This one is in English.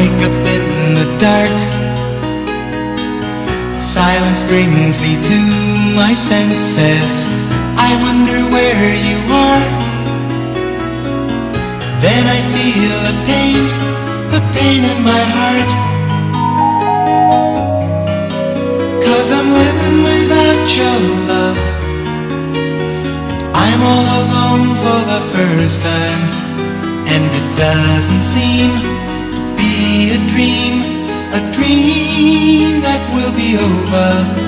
wake up in the dark. Silence brings me to my senses. I wonder where you are. Then I feel a pain, a pain in my heart. Cause I'm living without your love. I'm all alone for the first time. And it doesn't seem be a dream, a dream that will be over.